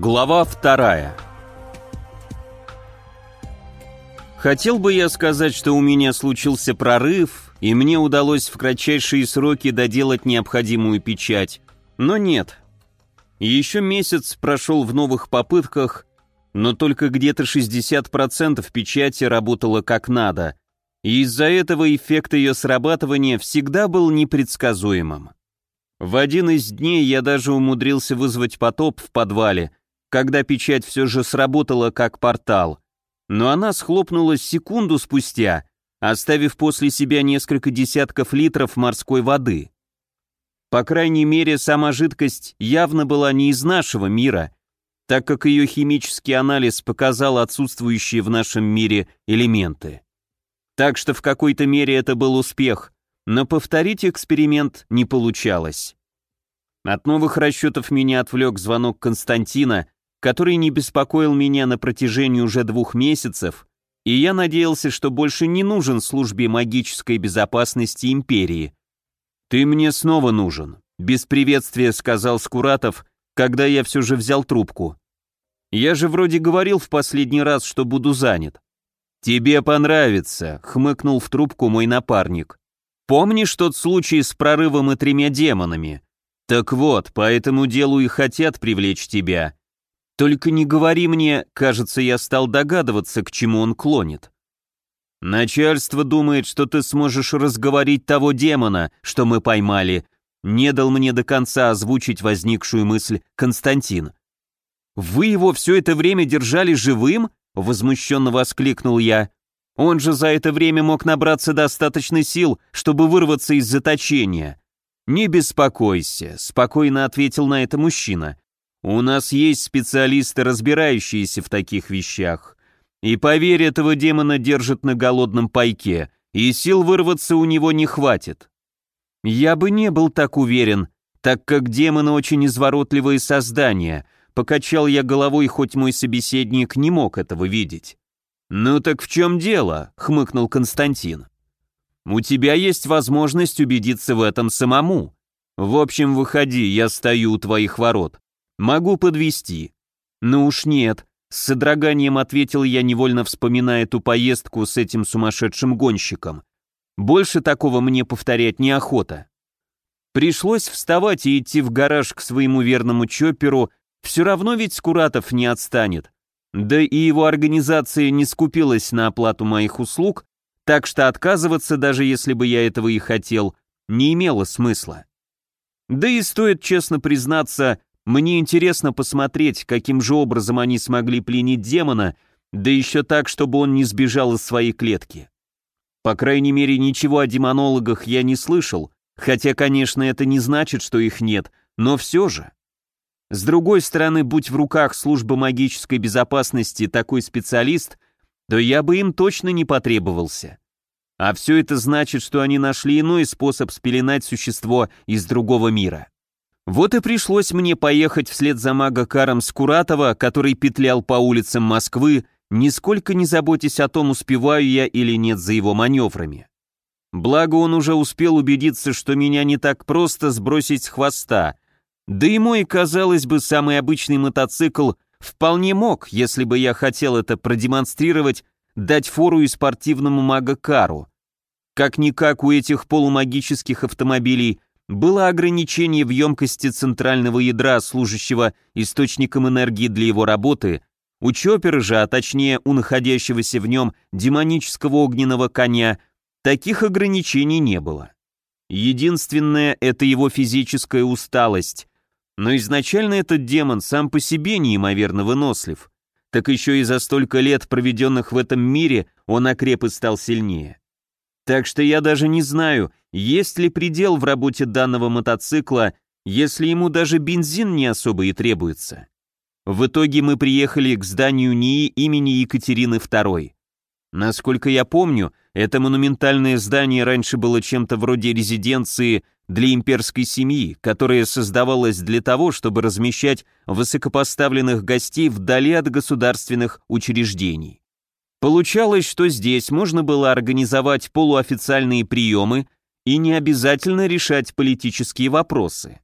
Глава вторая. Хотел бы я сказать, что у меня случился прорыв, и мне удалось в кратчайшие сроки доделать необходимую печать, но нет. Еще месяц прошел в новых попытках, но только где-то 60% печати работало как надо, и из-за этого эффект ее срабатывания всегда был непредсказуемым. В один из дней я даже умудрился вызвать потоп в подвале, когда печать все же сработала как портал, но она схлопнулась секунду спустя, оставив после себя несколько десятков литров морской воды. По крайней мере, сама жидкость явно была не из нашего мира, так как ее химический анализ показал отсутствующие в нашем мире элементы. Так что в какой-то мере это был успех, но повторить эксперимент не получалось. От новых расчетов меня отвлек звонок Константина, который не беспокоил меня на протяжении уже двух месяцев, и я надеялся, что больше не нужен службе магической безопасности империи. «Ты мне снова нужен», — без приветствия сказал Скуратов, когда я все же взял трубку. «Я же вроде говорил в последний раз, что буду занят». «Тебе понравится», — хмыкнул в трубку мой напарник. «Помнишь тот случай с прорывом и тремя демонами? Так вот, по этому делу и хотят привлечь тебя. Только не говори мне, кажется, я стал догадываться, к чему он клонит. Начальство думает, что ты сможешь разговорить того демона, что мы поймали. Не дал мне до конца озвучить возникшую мысль Константин. Вы его все это время держали живым? Возмущенно воскликнул я. Он же за это время мог набраться достаточно сил, чтобы вырваться из заточения. «Не беспокойся», — спокойно ответил на это мужчина. У нас есть специалисты, разбирающиеся в таких вещах. И поверь, этого демона держат на голодном пайке, и сил вырваться у него не хватит. Я бы не был так уверен, так как демоны очень изворотливые создания, покачал я головой, хоть мой собеседник не мог этого видеть. «Ну так в чем дело?» — хмыкнул Константин. «У тебя есть возможность убедиться в этом самому. В общем, выходи, я стою у твоих ворот. Могу подвести. Ну уж нет, с содроганием ответил я, невольно вспоминая ту поездку с этим сумасшедшим гонщиком. Больше такого мне повторять неохота. Пришлось вставать и идти в гараж к своему верному чопперу, все равно ведь Скуратов не отстанет. Да и его организация не скупилась на оплату моих услуг, так что отказываться, даже если бы я этого и хотел, не имело смысла. Да и стоит честно признаться, мне интересно посмотреть, каким же образом они смогли пленить демона, да еще так, чтобы он не сбежал из своей клетки. По крайней мере, ничего о демонологах я не слышал, хотя, конечно, это не значит, что их нет, но все же. С другой стороны, будь в руках службы магической безопасности такой специалист, то я бы им точно не потребовался. А все это значит, что они нашли иной способ спеленать существо из другого мира. Вот и пришлось мне поехать вслед за мага Каром Скуратова, который петлял по улицам Москвы, нисколько не заботясь о том, успеваю я или нет за его маневрами. Благо он уже успел убедиться, что меня не так просто сбросить с хвоста, да и мой, казалось бы, самый обычный мотоцикл вполне мог, если бы я хотел это продемонстрировать, дать фору и спортивному мага Кару. Как-никак у этих полумагических автомобилей было ограничение в емкости центрального ядра, служащего источником энергии для его работы, у Чоппера же, а точнее у находящегося в нем демонического огненного коня, таких ограничений не было. Единственное — это его физическая усталость, но изначально этот демон сам по себе неимоверно вынослив, так еще и за столько лет, проведенных в этом мире, он окреп и стал сильнее. Так что я даже не знаю, есть ли предел в работе данного мотоцикла, если ему даже бензин не особо и требуется. В итоге мы приехали к зданию НИИ имени Екатерины II. Насколько я помню, это монументальное здание раньше было чем-то вроде резиденции для имперской семьи, которая создавалась для того, чтобы размещать высокопоставленных гостей вдали от государственных учреждений. Получалось, что здесь можно было организовать полуофициальные приемы и не обязательно решать политические вопросы.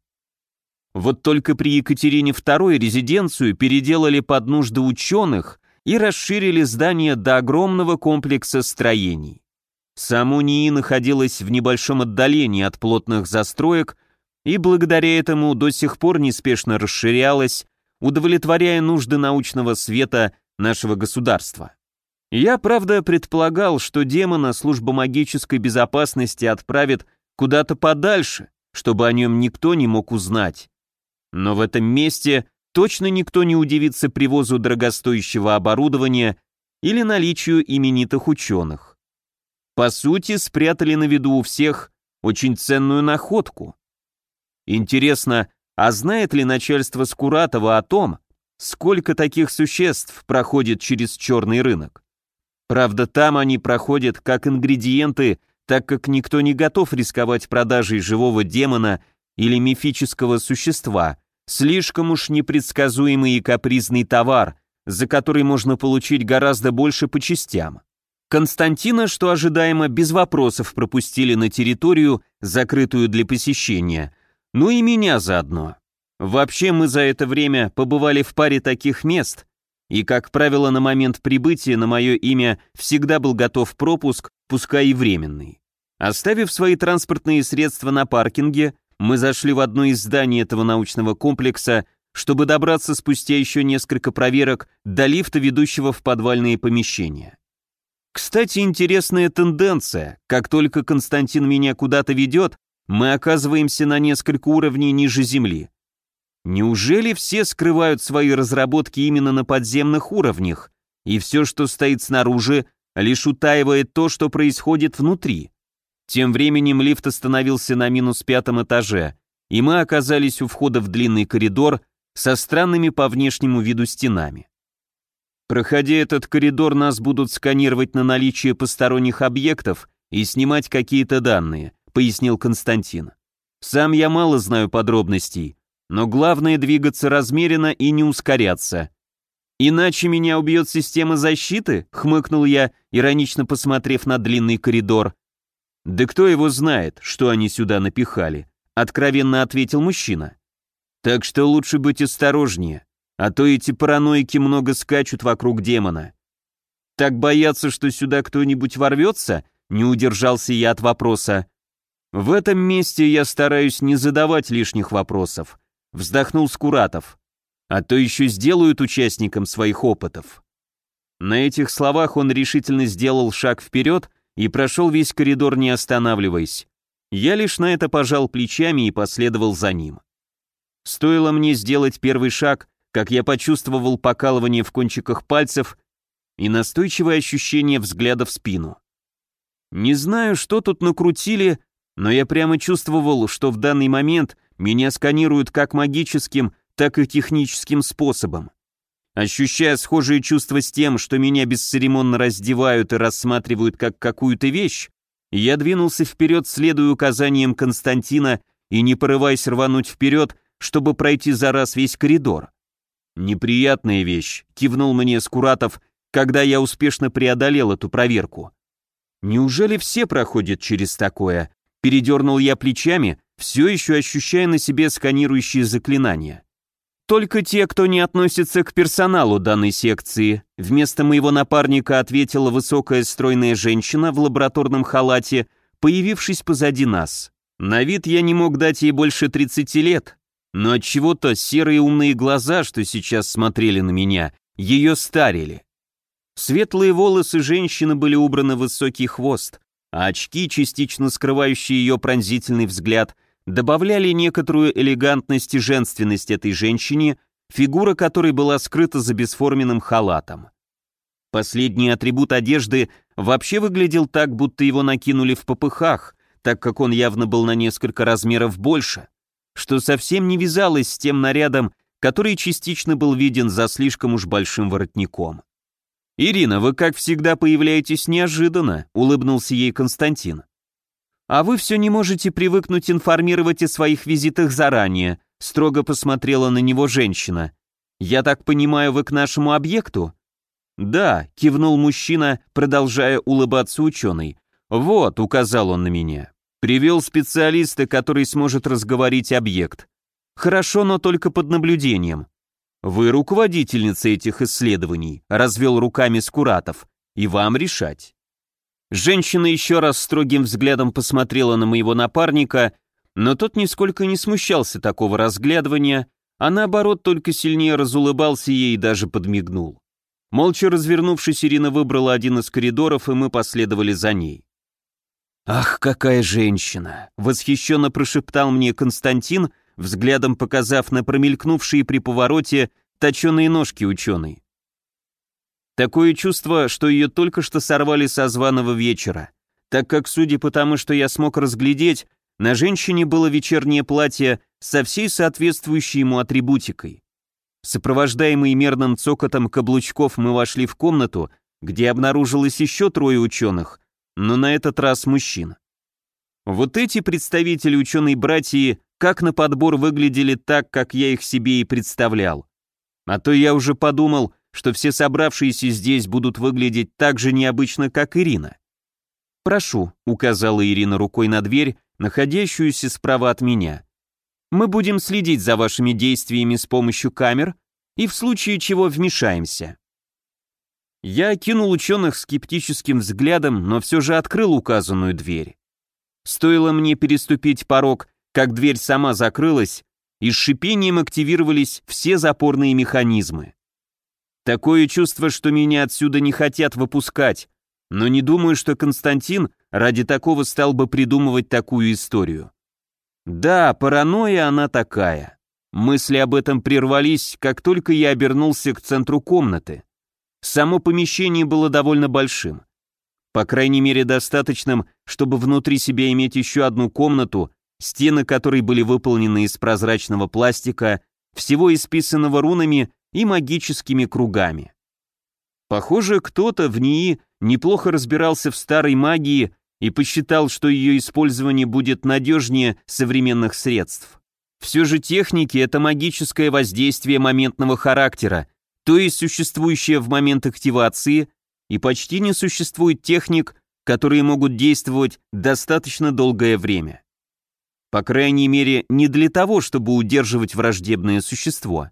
Вот только при Екатерине II резиденцию переделали под нужды ученых и расширили здание до огромного комплекса строений. Само НИИ находилось в небольшом отдалении от плотных застроек и благодаря этому до сих пор неспешно расширялось, удовлетворяя нужды научного света нашего государства. Я, правда, предполагал, что демона служба магической безопасности отправит куда-то подальше, чтобы о нем никто не мог узнать. Но в этом месте точно никто не удивится привозу дорогостоящего оборудования или наличию именитых ученых. По сути, спрятали на виду у всех очень ценную находку. Интересно, а знает ли начальство Скуратова о том, сколько таких существ проходит через черный рынок? Правда, там они проходят как ингредиенты, так как никто не готов рисковать продажей живого демона или мифического существа, слишком уж непредсказуемый и капризный товар, за который можно получить гораздо больше по частям. Константина, что ожидаемо, без вопросов пропустили на территорию, закрытую для посещения, ну и меня заодно. Вообще мы за это время побывали в паре таких мест, и, как правило, на момент прибытия на мое имя всегда был готов пропуск, пускай и временный. Оставив свои транспортные средства на паркинге, мы зашли в одно из зданий этого научного комплекса, чтобы добраться спустя еще несколько проверок до лифта, ведущего в подвальные помещения. Кстати, интересная тенденция. Как только Константин меня куда-то ведет, мы оказываемся на несколько уровней ниже Земли. Неужели все скрывают свои разработки именно на подземных уровнях, и все, что стоит снаружи, лишь утаивает то, что происходит внутри? Тем временем лифт остановился на минус пятом этаже, и мы оказались у входа в длинный коридор со странными по внешнему виду стенами. Проходя этот коридор, нас будут сканировать на наличие посторонних объектов и снимать какие-то данные, пояснил Константин. Сам я мало знаю подробностей, но главное двигаться размеренно и не ускоряться. «Иначе меня убьет система защиты?» — хмыкнул я, иронично посмотрев на длинный коридор. «Да кто его знает, что они сюда напихали?» — откровенно ответил мужчина. «Так что лучше быть осторожнее, а то эти параноики много скачут вокруг демона». «Так боятся, что сюда кто-нибудь ворвется?» — не удержался я от вопроса. В этом месте я стараюсь не задавать лишних вопросов. Вздохнул Скуратов. А то еще сделают участникам своих опытов. На этих словах он решительно сделал шаг вперед и прошел весь коридор, не останавливаясь. Я лишь на это пожал плечами и последовал за ним. Стоило мне сделать первый шаг, как я почувствовал покалывание в кончиках пальцев и настойчивое ощущение взгляда в спину. Не знаю, что тут накрутили, но я прямо чувствовал, что в данный момент меня сканируют как магическим, так и техническим способом. Ощущая схожие чувства с тем, что меня бесцеремонно раздевают и рассматривают как какую-то вещь, я двинулся вперед, следуя указаниям Константина и не порываясь рвануть вперед, чтобы пройти за раз весь коридор. «Неприятная вещь», — кивнул мне Скуратов, когда я успешно преодолел эту проверку. «Неужели все проходят через такое?» Передернул я плечами, все еще ощущая на себе сканирующие заклинания. «Только те, кто не относится к персоналу данной секции», вместо моего напарника ответила высокая стройная женщина в лабораторном халате, появившись позади нас. На вид я не мог дать ей больше 30 лет, но от чего то серые умные глаза, что сейчас смотрели на меня, ее старили. Светлые волосы женщины были убраны в высокий хвост, а очки, частично скрывающие ее пронзительный взгляд, добавляли некоторую элегантность и женственность этой женщине, фигура которой была скрыта за бесформенным халатом. Последний атрибут одежды вообще выглядел так, будто его накинули в попыхах, так как он явно был на несколько размеров больше, что совсем не вязалось с тем нарядом, который частично был виден за слишком уж большим воротником. «Ирина, вы, как всегда, появляетесь неожиданно», — улыбнулся ей Константин. «А вы все не можете привыкнуть информировать о своих визитах заранее», — строго посмотрела на него женщина. «Я так понимаю, вы к нашему объекту?» «Да», — кивнул мужчина, продолжая улыбаться ученый. «Вот», — указал он на меня. «Привел специалиста, который сможет разговорить объект. Хорошо, но только под наблюдением. Вы руководительница этих исследований, развел руками Скуратов, и вам решать. Женщина еще раз строгим взглядом посмотрела на моего напарника, но тот нисколько не смущался такого разглядывания, а наоборот только сильнее разулыбался ей и даже подмигнул. Молча развернувшись, Ирина выбрала один из коридоров, и мы последовали за ней. «Ах, какая женщина!» — восхищенно прошептал мне Константин, взглядом показав на промелькнувшие при повороте точеные ножки ученой. Такое чувство, что ее только что сорвали со званого вечера, так как, судя по тому, что я смог разглядеть, на женщине было вечернее платье со всей соответствующей ему атрибутикой. Сопровождаемые мерным цокотом каблучков мы вошли в комнату, где обнаружилось еще трое ученых, но на этот раз мужчин. Вот эти представители ученой братьи как на подбор выглядели так, как я их себе и представлял. А то я уже подумал, что все собравшиеся здесь будут выглядеть так же необычно, как Ирина. «Прошу», — указала Ирина рукой на дверь, находящуюся справа от меня. «Мы будем следить за вашими действиями с помощью камер и в случае чего вмешаемся». Я окинул ученых скептическим взглядом, но все же открыл указанную дверь. Стоило мне переступить порог, как дверь сама закрылась, и с шипением активировались все запорные механизмы. Такое чувство, что меня отсюда не хотят выпускать, но не думаю, что Константин ради такого стал бы придумывать такую историю. Да, паранойя она такая. Мысли об этом прервались, как только я обернулся к центру комнаты. Само помещение было довольно большим. По крайней мере, достаточным, чтобы внутри себя иметь еще одну комнату, стены которой были выполнены из прозрачного пластика, всего исписанного рунами и магическими кругами. Похоже, кто-то в НИИ неплохо разбирался в старой магии и посчитал, что ее использование будет надежнее современных средств. Все же техники — это магическое воздействие моментного характера, то есть существующее в момент активации, и почти не существует техник, которые могут действовать достаточно долгое время. По крайней мере, не для того, чтобы удерживать враждебное существо.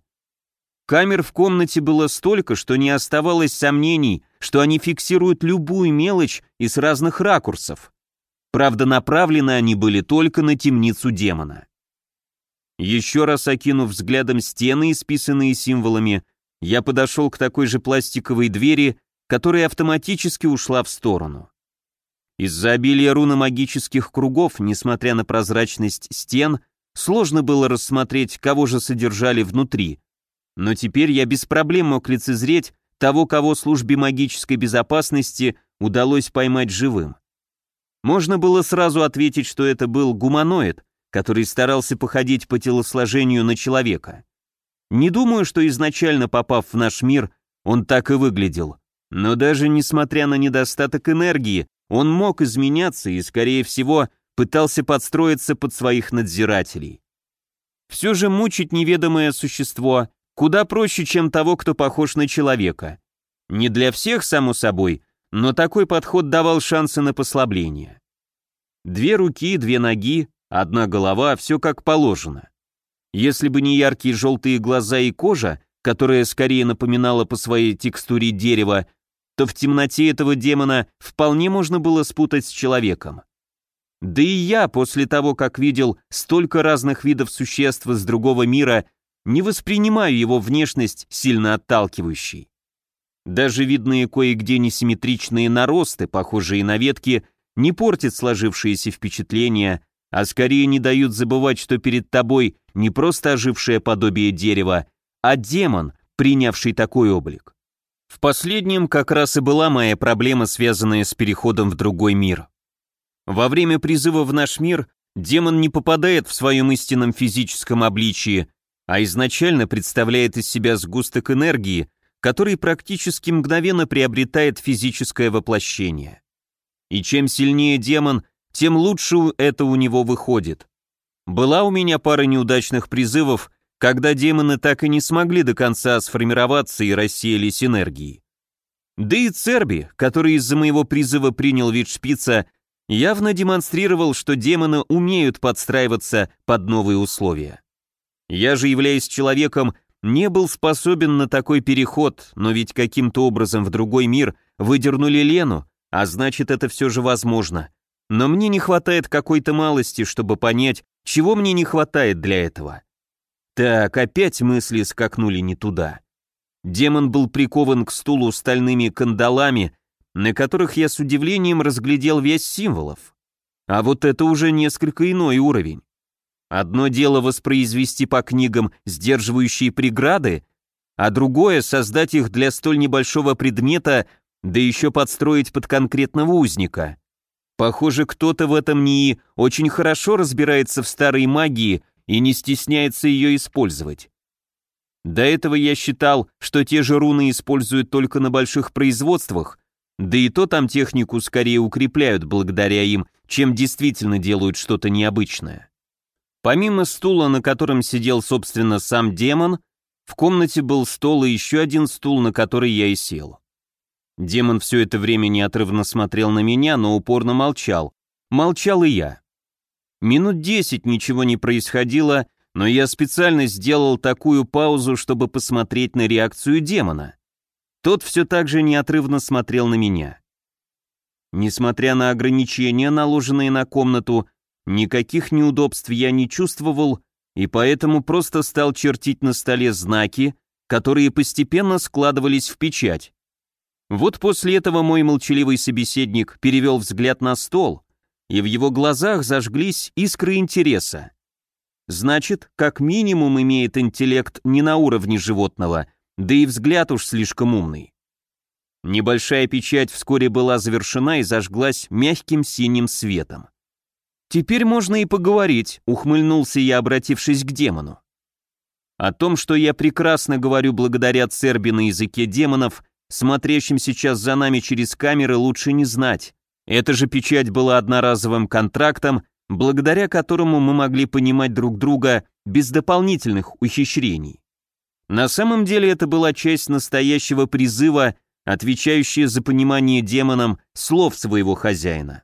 Камер в комнате было столько, что не оставалось сомнений, что они фиксируют любую мелочь и с разных ракурсов. Правда, направлены они были только на темницу демона. Еще раз окинув взглядом стены, исписанные символами, я подошел к такой же пластиковой двери, которая автоматически ушла в сторону. Из-за обилия руномагических кругов, несмотря на прозрачность стен, сложно было рассмотреть, кого же содержали внутри, но теперь я без проблем мог лицезреть того, кого службе магической безопасности удалось поймать живым. Можно было сразу ответить, что это был гуманоид, который старался походить по телосложению на человека. Не думаю, что изначально попав в наш мир, он так и выглядел. Но даже несмотря на недостаток энергии, он мог изменяться и, скорее всего, пытался подстроиться под своих надзирателей. Все же мучить неведомое существо Куда проще, чем того, кто похож на человека. Не для всех, само собой, но такой подход давал шансы на послабление. Две руки, две ноги, одна голова, все как положено. Если бы не яркие желтые глаза и кожа, которая скорее напоминала по своей текстуре дерево, то в темноте этого демона вполне можно было спутать с человеком. Да и я, после того, как видел столько разных видов существ из другого мира, не воспринимаю его внешность сильно отталкивающей. Даже видные кое-где несимметричные наросты, похожие на ветки, не портят сложившиеся впечатления, а скорее не дают забывать, что перед тобой не просто ожившее подобие дерева, а демон, принявший такой облик. В последнем как раз и была моя проблема, связанная с переходом в другой мир. Во время призыва в наш мир демон не попадает в своем истинном физическом обличии, а изначально представляет из себя сгусток энергии, который практически мгновенно приобретает физическое воплощение. И чем сильнее демон, тем лучше это у него выходит. Была у меня пара неудачных призывов, когда демоны так и не смогли до конца сформироваться и рассеялись энергией. Да и Церби, который из-за моего призыва принял вид шпица, явно демонстрировал, что демоны умеют подстраиваться под новые условия. Я же, являясь человеком, не был способен на такой переход, но ведь каким-то образом в другой мир выдернули Лену, а значит, это все же возможно. Но мне не хватает какой-то малости, чтобы понять, чего мне не хватает для этого. Так, опять мысли скакнули не туда. Демон был прикован к стулу стальными кандалами, на которых я с удивлением разглядел весь символов. А вот это уже несколько иной уровень. Одно дело воспроизвести по книгам сдерживающие преграды, а другое — создать их для столь небольшого предмета, да еще подстроить под конкретного узника. Похоже, кто-то в этом НИИ очень хорошо разбирается в старой магии и не стесняется ее использовать. До этого я считал, что те же руны используют только на больших производствах, да и то там технику скорее укрепляют благодаря им, чем действительно делают что-то необычное. Помимо стула, на котором сидел, собственно, сам демон, в комнате был стол и еще один стул, на который я и сел. Демон все это время неотрывно смотрел на меня, но упорно молчал. Молчал и я. Минут десять ничего не происходило, но я специально сделал такую паузу, чтобы посмотреть на реакцию демона. Тот все так же неотрывно смотрел на меня. Несмотря на ограничения, наложенные на комнату, никаких неудобств я не чувствовал и поэтому просто стал чертить на столе знаки, которые постепенно складывались в печать. Вот после этого мой молчаливый собеседник перевел взгляд на стол, и в его глазах зажглись искры интереса. Значит, как минимум имеет интеллект не на уровне животного, да и взгляд уж слишком умный. Небольшая печать вскоре была завершена и зажглась мягким синим светом. «Теперь можно и поговорить», — ухмыльнулся я, обратившись к демону. О том, что я прекрасно говорю благодаря Церби на языке демонов, смотрящим сейчас за нами через камеры, лучше не знать. Эта же печать была одноразовым контрактом, благодаря которому мы могли понимать друг друга без дополнительных ухищрений. На самом деле это была часть настоящего призыва, отвечающая за понимание демоном слов своего хозяина.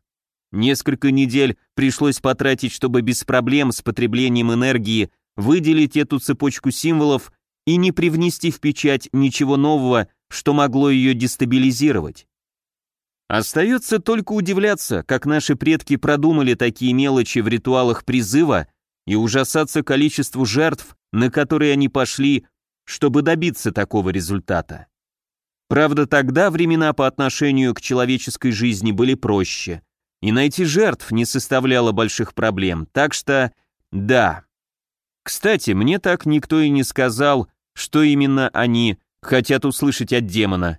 Несколько недель пришлось потратить, чтобы без проблем с потреблением энергии выделить эту цепочку символов и не привнести в печать ничего нового, что могло ее дестабилизировать. Остается только удивляться, как наши предки продумали такие мелочи в ритуалах призыва и ужасаться количеству жертв, на которые они пошли, чтобы добиться такого результата. Правда, тогда времена по отношению к человеческой жизни были проще, и найти жертв не составляло больших проблем, так что да. Кстати, мне так никто и не сказал, что именно они хотят услышать от демона.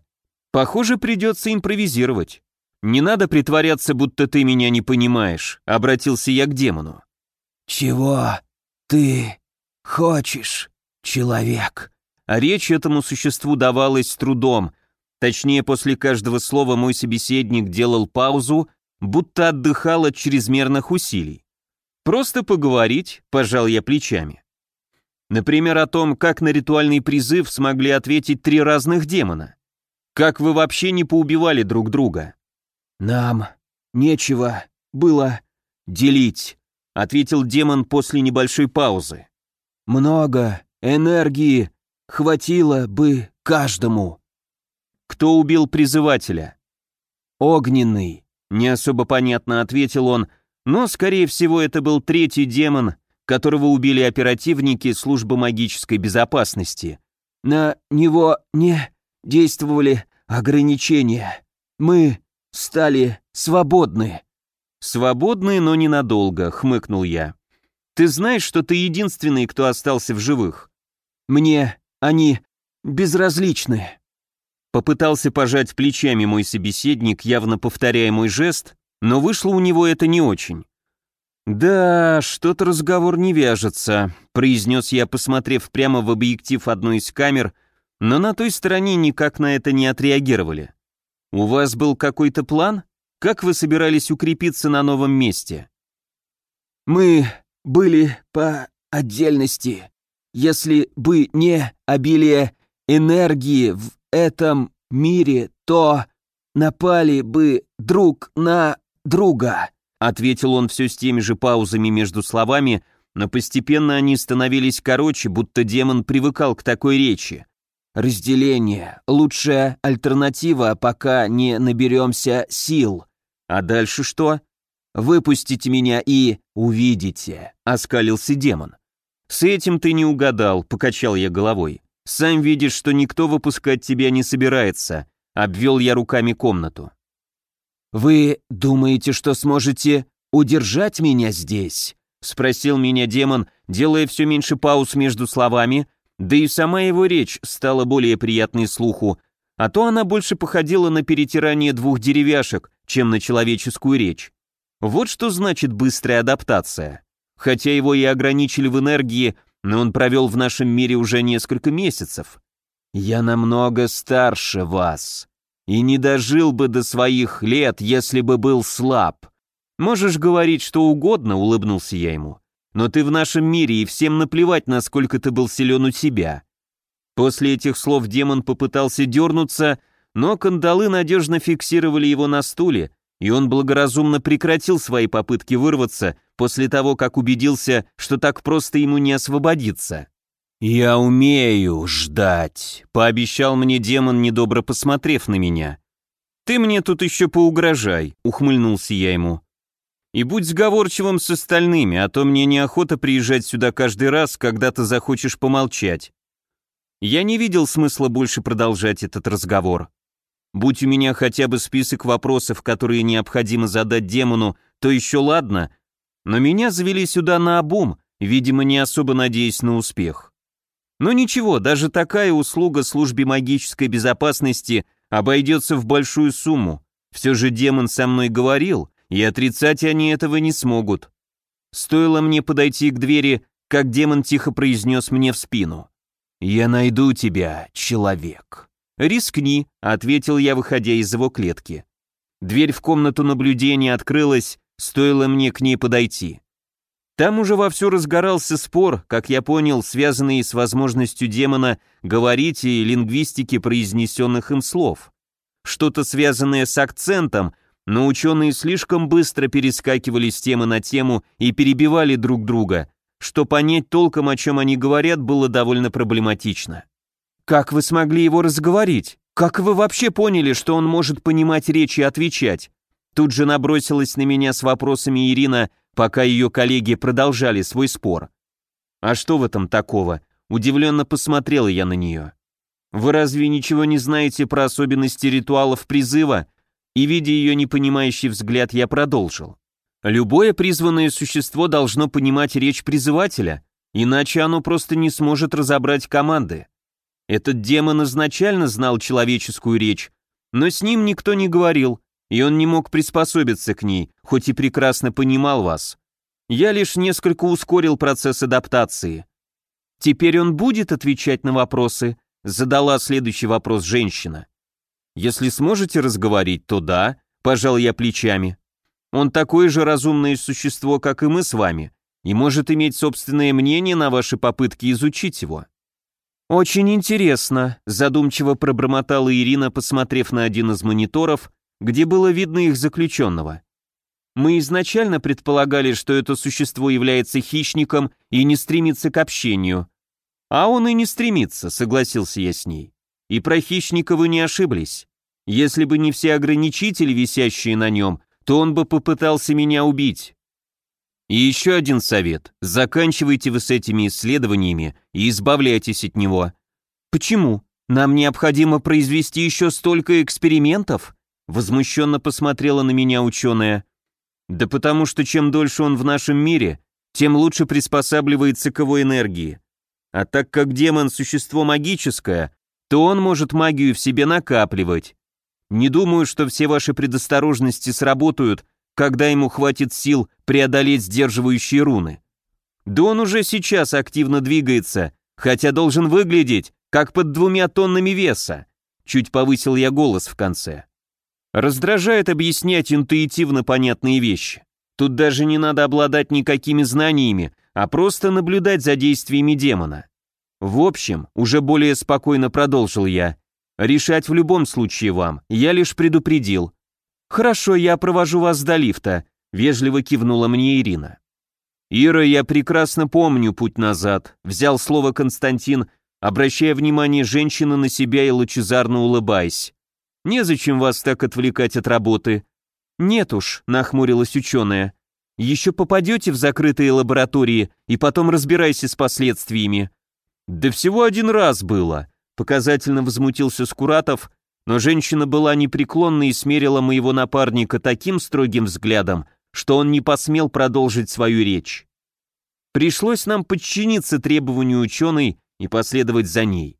Похоже, придется импровизировать. Не надо притворяться, будто ты меня не понимаешь, обратился я к демону. Чего ты хочешь, человек? А речь этому существу давалась с трудом. Точнее, после каждого слова мой собеседник делал паузу, будто отдыхал от чрезмерных усилий. Просто поговорить, пожал я плечами. Например, о том, как на ритуальный призыв смогли ответить три разных демона. Как вы вообще не поубивали друг друга? Нам нечего было делить, ответил демон после небольшой паузы. Много энергии хватило бы каждому. Кто убил призывателя? Огненный. Не особо понятно ответил он, но, скорее всего, это был третий демон, которого убили оперативники службы магической безопасности. На него не действовали ограничения. Мы стали свободны. Свободны, но ненадолго, хмыкнул я. Ты знаешь, что ты единственный, кто остался в живых? Мне они безразличны. Попытался пожать плечами мой собеседник, явно повторяя мой жест, но вышло у него это не очень. «Да, что-то разговор не вяжется», — произнес я, посмотрев прямо в объектив одной из камер, но на той стороне никак на это не отреагировали. «У вас был какой-то план? Как вы собирались укрепиться на новом месте?» «Мы были по отдельности. Если бы не обилие энергии в этом мире, то напали бы друг на друга», ответил он все с теми же паузами между словами, но постепенно они становились короче, будто демон привыкал к такой речи. «Разделение. Лучшая альтернатива, пока не наберемся сил». «А дальше что?» «Выпустите меня и увидите», — оскалился демон. «С этим ты не угадал», — покачал я головой. «Сам видишь, что никто выпускать тебя не собирается», — обвел я руками комнату. «Вы думаете, что сможете удержать меня здесь?» — спросил меня демон, делая все меньше пауз между словами, да и сама его речь стала более приятной слуху, а то она больше походила на перетирание двух деревяшек, чем на человеческую речь. Вот что значит быстрая адаптация. Хотя его и ограничили в энергии, но он провел в нашем мире уже несколько месяцев. «Я намного старше вас», и не дожил бы до своих лет, если бы был слаб. Можешь говорить что угодно, улыбнулся я ему. Но ты в нашем мире, и всем наплевать, насколько ты был силен у себя. После этих слов демон попытался дернуться, но кандалы надежно фиксировали его на стуле, и он благоразумно прекратил свои попытки вырваться после того, как убедился, что так просто ему не освободиться. «Я умею ждать», — пообещал мне демон, недобро посмотрев на меня. «Ты мне тут еще поугрожай», — ухмыльнулся я ему. «И будь сговорчивым с остальными, а то мне неохота приезжать сюда каждый раз, когда ты захочешь помолчать». Я не видел смысла больше продолжать этот разговор. Будь у меня хотя бы список вопросов, которые необходимо задать демону, то еще ладно, но меня завели сюда на обум, видимо, не особо надеясь на успех. Но ничего, даже такая услуга службе магической безопасности обойдется в большую сумму. Все же демон со мной говорил, и отрицать они этого не смогут. Стоило мне подойти к двери, как демон тихо произнес мне в спину. «Я найду тебя, человек». «Рискни», — ответил я, выходя из его клетки. Дверь в комнату наблюдения открылась, стоило мне к ней подойти. Там уже вовсю разгорался спор, как я понял, связанный с возможностью демона говорить и лингвистики произнесенных им слов. Что-то связанное с акцентом, но ученые слишком быстро перескакивали с темы на тему и перебивали друг друга, что понять толком, о чем они говорят, было довольно проблематично. «Как вы смогли его разговорить? Как вы вообще поняли, что он может понимать речь и отвечать?» Тут же набросилась на меня с вопросами Ирина, пока ее коллеги продолжали свой спор. «А что в этом такого?» Удивленно посмотрела я на нее. «Вы разве ничего не знаете про особенности ритуалов призыва?» И, видя ее непонимающий взгляд, я продолжил. «Любое призванное существо должно понимать речь призывателя, иначе оно просто не сможет разобрать команды. Этот демон изначально знал человеческую речь, но с ним никто не говорил, и он не мог приспособиться к ней, хоть и прекрасно понимал вас. Я лишь несколько ускорил процесс адаптации. Теперь он будет отвечать на вопросы, задала следующий вопрос женщина. Если сможете разговорить, то да, пожал я плечами. Он такое же разумное существо, как и мы с вами, и может иметь собственное мнение на ваши попытки изучить его. Очень интересно, задумчиво пробормотала Ирина, посмотрев на один из мониторов, где было видно их заключенного. Мы изначально предполагали, что это существо является хищником и не стремится к общению. А он и не стремится, согласился я с ней. И про хищника вы не ошиблись. Если бы не все ограничители, висящие на нем, то он бы попытался меня убить. И еще один совет. Заканчивайте вы с этими исследованиями и избавляйтесь от него. Почему? Нам необходимо произвести еще столько экспериментов? Возмущенно посмотрела на меня ученая. Да потому что чем дольше он в нашем мире, тем лучше приспосабливается к его энергии. А так как демон – существо магическое, то он может магию в себе накапливать. Не думаю, что все ваши предосторожности сработают, когда ему хватит сил преодолеть сдерживающие руны. Да он уже сейчас активно двигается, хотя должен выглядеть, как под двумя тоннами веса. Чуть повысил я голос в конце. Раздражает объяснять интуитивно понятные вещи. Тут даже не надо обладать никакими знаниями, а просто наблюдать за действиями демона. В общем, уже более спокойно продолжил я. Решать в любом случае вам, я лишь предупредил. Хорошо, я провожу вас до лифта, вежливо кивнула мне Ирина. «Ира, я прекрасно помню путь назад», — взял слово Константин, обращая внимание женщины на себя и лучезарно улыбаясь. «Незачем вас так отвлекать от работы». «Нет уж», — нахмурилась ученая. «Еще попадете в закрытые лаборатории и потом разбирайся с последствиями». «Да всего один раз было», — показательно возмутился Скуратов, но женщина была непреклонна и смерила моего напарника таким строгим взглядом, что он не посмел продолжить свою речь. Пришлось нам подчиниться требованию ученой и последовать за ней.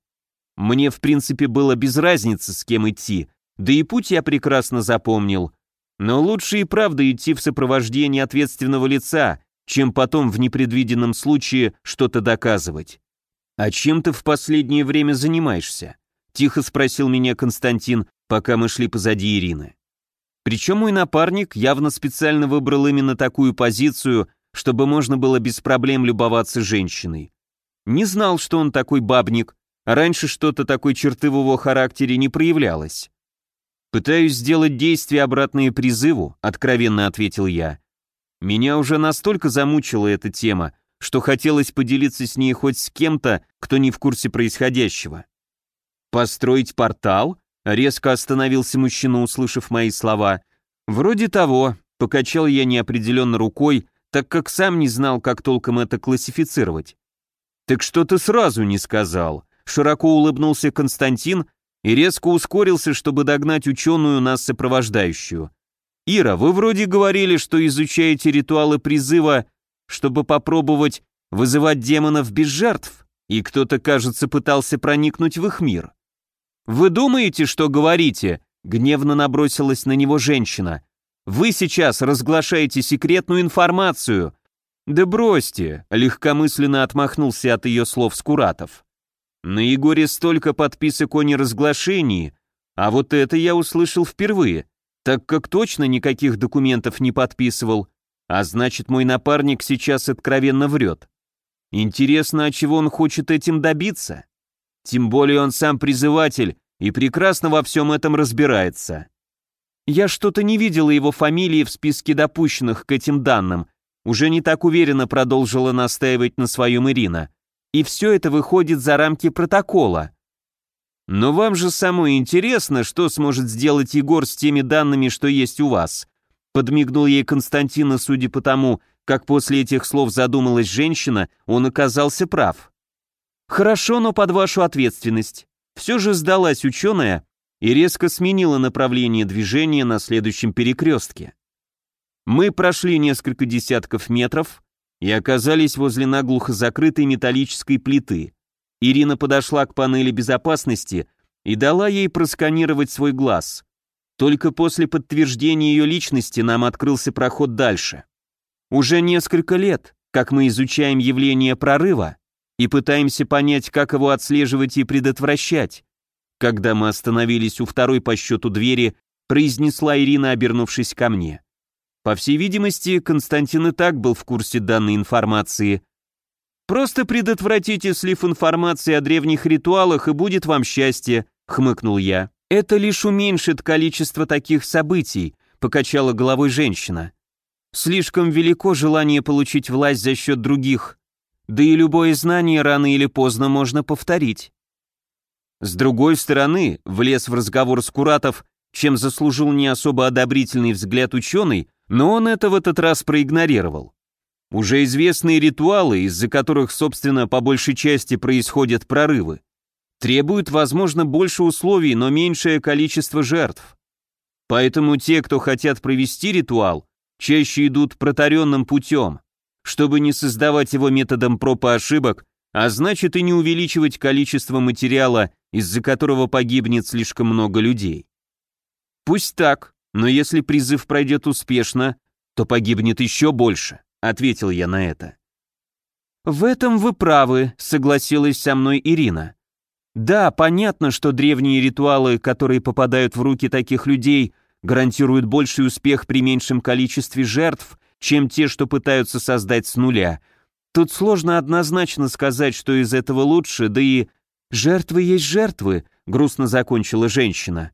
Мне, в принципе, было без разницы, с кем идти, да и путь я прекрасно запомнил. Но лучше и правда идти в сопровождении ответственного лица, чем потом в непредвиденном случае что-то доказывать. «А чем ты в последнее время занимаешься?» — тихо спросил меня Константин, пока мы шли позади Ирины. Причем мой напарник явно специально выбрал именно такую позицию, чтобы можно было без проблем любоваться женщиной. Не знал, что он такой бабник, а раньше что-то такой черты в его характере не проявлялось. «Пытаюсь сделать действия, обратные призыву», — откровенно ответил я. Меня уже настолько замучила эта тема, что хотелось поделиться с ней хоть с кем-то, кто не в курсе происходящего. «Построить портал?» — резко остановился мужчина, услышав мои слова. «Вроде того», — покачал я неопределенно рукой, так как сам не знал, как толком это классифицировать. «Так что ты сразу не сказал?» Широко улыбнулся Константин и резко ускорился, чтобы догнать ученую нас сопровождающую. «Ира, вы вроде говорили, что изучаете ритуалы призыва, чтобы попробовать вызывать демонов без жертв, и кто-то, кажется, пытался проникнуть в их мир». «Вы думаете, что говорите?» — гневно набросилась на него женщина. Вы сейчас разглашаете секретную информацию. Да бросьте, легкомысленно отмахнулся от ее слов Скуратов. На Егоре столько подписок о неразглашении, а вот это я услышал впервые, так как точно никаких документов не подписывал, а значит мой напарник сейчас откровенно врет. Интересно, а чего он хочет этим добиться? Тем более он сам призыватель и прекрасно во всем этом разбирается. Я что-то не видела его фамилии в списке допущенных к этим данным. Уже не так уверенно продолжила настаивать на своем Ирина. И все это выходит за рамки протокола. Но вам же самой интересно, что сможет сделать Егор с теми данными, что есть у вас. Подмигнул ей Константина, судя по тому, как после этих слов задумалась женщина, он оказался прав. Хорошо, но под вашу ответственность. Все же сдалась ученая, и резко сменила направление движения на следующем перекрестке. Мы прошли несколько десятков метров и оказались возле наглухо закрытой металлической плиты. Ирина подошла к панели безопасности и дала ей просканировать свой глаз. Только после подтверждения ее личности нам открылся проход дальше. Уже несколько лет, как мы изучаем явление прорыва и пытаемся понять, как его отслеживать и предотвращать, когда мы остановились у второй по счету двери, произнесла Ирина, обернувшись ко мне. По всей видимости, Константин и так был в курсе данной информации. «Просто предотвратите слив информации о древних ритуалах, и будет вам счастье», — хмыкнул я. «Это лишь уменьшит количество таких событий», — покачала головой женщина. «Слишком велико желание получить власть за счет других, да и любое знание рано или поздно можно повторить». С другой стороны, влез в разговор с Куратов, чем заслужил не особо одобрительный взгляд ученый, но он это в этот раз проигнорировал. Уже известные ритуалы, из-за которых, собственно, по большей части происходят прорывы, требуют, возможно, больше условий, но меньшее количество жертв. Поэтому те, кто хотят провести ритуал, чаще идут протаренным путем, чтобы не создавать его методом проб и ошибок, а значит и не увеличивать количество материала, из-за которого погибнет слишком много людей. Пусть так, но если призыв пройдет успешно, то погибнет еще больше, ответил я на это. В этом вы правы, согласилась со мной Ирина. Да, понятно, что древние ритуалы, которые попадают в руки таких людей, гарантируют больший успех при меньшем количестве жертв, чем те, что пытаются создать с нуля. Тут сложно однозначно сказать, что из этого лучше, да и «Жертвы есть жертвы», — грустно закончила женщина.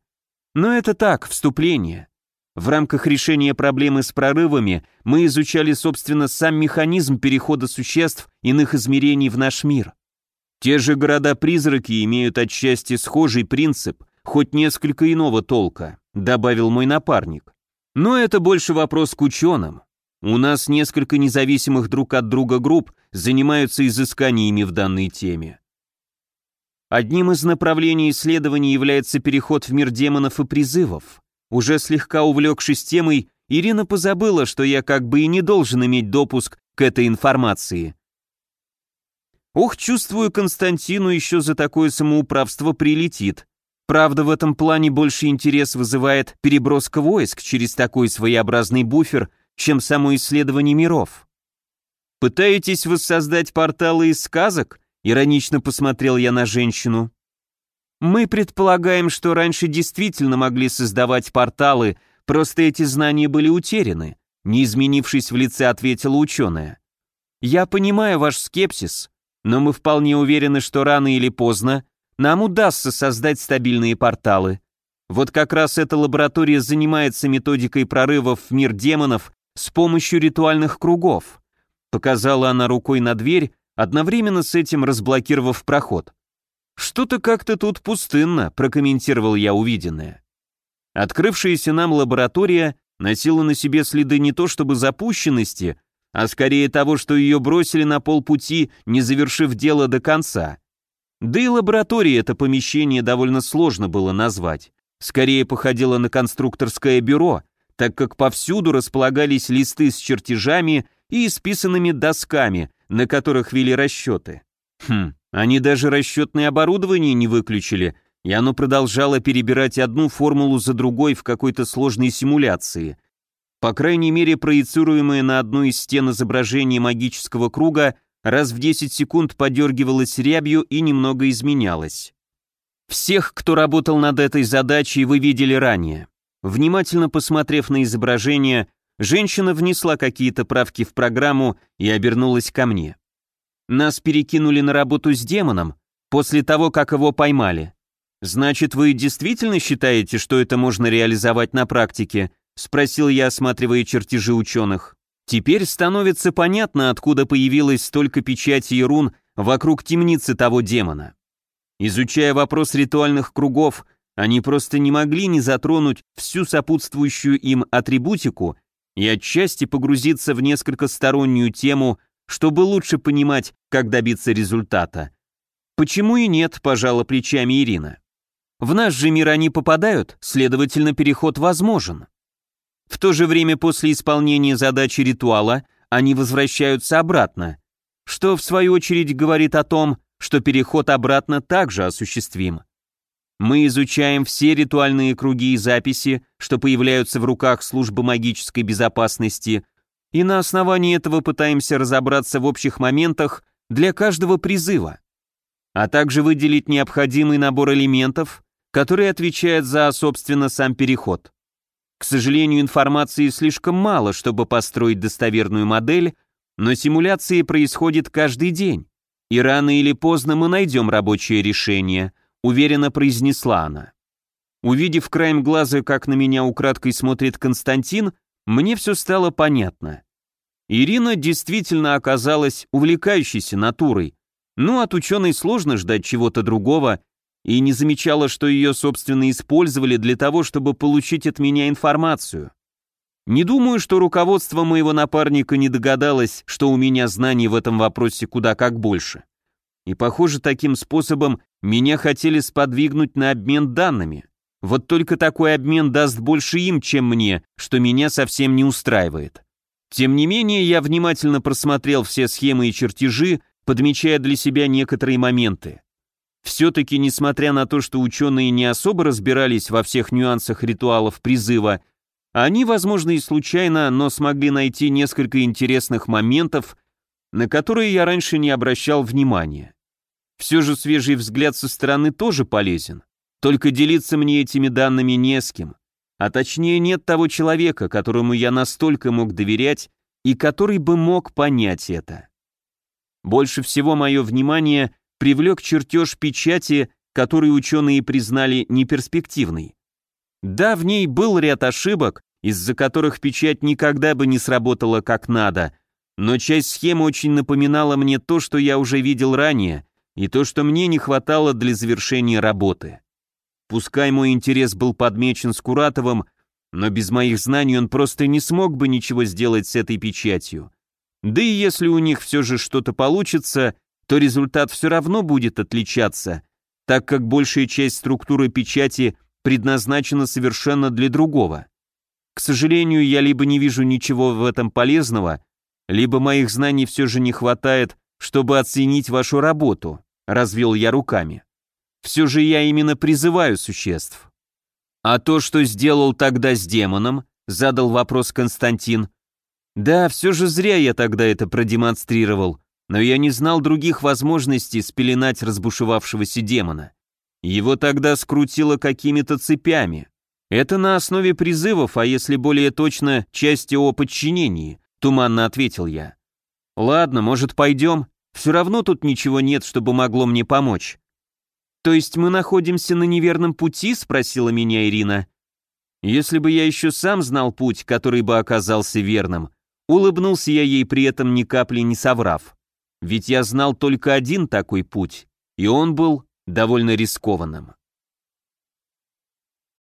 «Но это так, вступление. В рамках решения проблемы с прорывами мы изучали, собственно, сам механизм перехода существ иных измерений в наш мир. Те же города-призраки имеют отчасти схожий принцип, хоть несколько иного толка, добавил мой напарник. Но это больше вопрос к ученым. У нас несколько независимых друг от друга групп занимаются изысканиями в данной теме. Одним из направлений исследований является переход в мир демонов и призывов. Уже слегка увлекшись темой, Ирина позабыла, что я как бы и не должен иметь допуск к этой информации. Ох, чувствую, Константину еще за такое самоуправство прилетит. Правда, в этом плане больше интерес вызывает переброска войск через такой своеобразный буфер, чем само исследование миров. Пытаетесь воссоздать порталы из сказок? Иронично посмотрел я на женщину. Мы предполагаем, что раньше действительно могли создавать порталы, просто эти знания были утеряны, не изменившись в лице, ответила ученая. Я понимаю ваш скепсис, но мы вполне уверены, что рано или поздно нам удастся создать стабильные порталы. Вот как раз эта лаборатория занимается методикой прорывов в мир демонов с помощью ритуальных кругов. Показала она рукой на дверь, одновременно с этим разблокировав проход. «Что-то как-то тут пустынно», — прокомментировал я увиденное. Открывшаяся нам лаборатория носила на себе следы не то чтобы запущенности, а скорее того, что ее бросили на полпути, не завершив дело до конца. Да и лаборатория это помещение довольно сложно было назвать. Скорее походило на конструкторское бюро, так как повсюду располагались листы с чертежами и исписанными досками, на которых вели расчеты. Хм, они даже расчетное оборудование не выключили, и оно продолжало перебирать одну формулу за другой в какой-то сложной симуляции. По крайней мере, проецируемое на одну из стен изображение магического круга раз в 10 секунд подергивалось рябью и немного изменялось. Всех, кто работал над этой задачей, вы видели ранее. Внимательно посмотрев на изображение, Женщина внесла какие-то правки в программу и обернулась ко мне. Нас перекинули на работу с демоном после того, как его поймали. Значит, вы действительно считаете, что это можно реализовать на практике? Спросил я, осматривая чертежи ученых. Теперь становится понятно, откуда появилось столько печати и рун вокруг темницы того демона. Изучая вопрос ритуальных кругов, они просто не могли не затронуть всю сопутствующую им атрибутику и отчасти погрузиться в несколько стороннюю тему, чтобы лучше понимать, как добиться результата. Почему и нет, пожала плечами Ирина. В наш же мир они попадают, следовательно, переход возможен. В то же время после исполнения задачи ритуала они возвращаются обратно, что в свою очередь говорит о том, что переход обратно также осуществим. Мы изучаем все ритуальные круги и записи, что появляются в руках службы магической безопасности, и на основании этого пытаемся разобраться в общих моментах для каждого призыва, а также выделить необходимый набор элементов, который отвечает за, собственно, сам переход. К сожалению, информации слишком мало, чтобы построить достоверную модель, но симуляции происходят каждый день, и рано или поздно мы найдем рабочее решение – уверенно произнесла она. Увидев краем глаза, как на меня украдкой смотрит Константин, мне все стало понятно. Ирина действительно оказалась увлекающейся натурой, но от ученой сложно ждать чего-то другого, и не замечала, что ее, собственно, использовали для того, чтобы получить от меня информацию. Не думаю, что руководство моего напарника не догадалось, что у меня знаний в этом вопросе куда как больше. И, похоже, таким способом меня хотели сподвигнуть на обмен данными. Вот только такой обмен даст больше им, чем мне, что меня совсем не устраивает. Тем не менее, я внимательно просмотрел все схемы и чертежи, подмечая для себя некоторые моменты. Все-таки, несмотря на то, что ученые не особо разбирались во всех нюансах ритуалов призыва, они, возможно, и случайно, но смогли найти несколько интересных моментов, на которые я раньше не обращал внимания. Все же свежий взгляд со стороны тоже полезен. Только делиться мне этими данными не с кем. А точнее нет того человека, которому я настолько мог доверять и который бы мог понять это. Больше всего мое внимание привлек чертеж печати, который ученые признали неперспективной. Да, в ней был ряд ошибок, из-за которых печать никогда бы не сработала как надо, но часть схемы очень напоминала мне то, что я уже видел ранее, и то, что мне не хватало для завершения работы. Пускай мой интерес был подмечен Скуратовым, но без моих знаний он просто не смог бы ничего сделать с этой печатью. Да и если у них все же что-то получится, то результат все равно будет отличаться, так как большая часть структуры печати предназначена совершенно для другого. К сожалению, я либо не вижу ничего в этом полезного, либо моих знаний все же не хватает, чтобы оценить вашу работу, развел я руками. Все же я именно призываю существ. А то, что сделал тогда с демоном, задал вопрос Константин. Да, все же зря я тогда это продемонстрировал, но я не знал других возможностей спеленать разбушевавшегося демона. Его тогда скрутило какими-то цепями. Это на основе призывов, а если более точно, части о подчинении, туманно ответил я. Ладно, может, пойдем? Все равно тут ничего нет, чтобы могло мне помочь. То есть мы находимся на неверном пути, спросила меня Ирина. Если бы я еще сам знал путь, который бы оказался верным, улыбнулся я ей при этом ни капли не соврав. Ведь я знал только один такой путь, и он был довольно рискованным.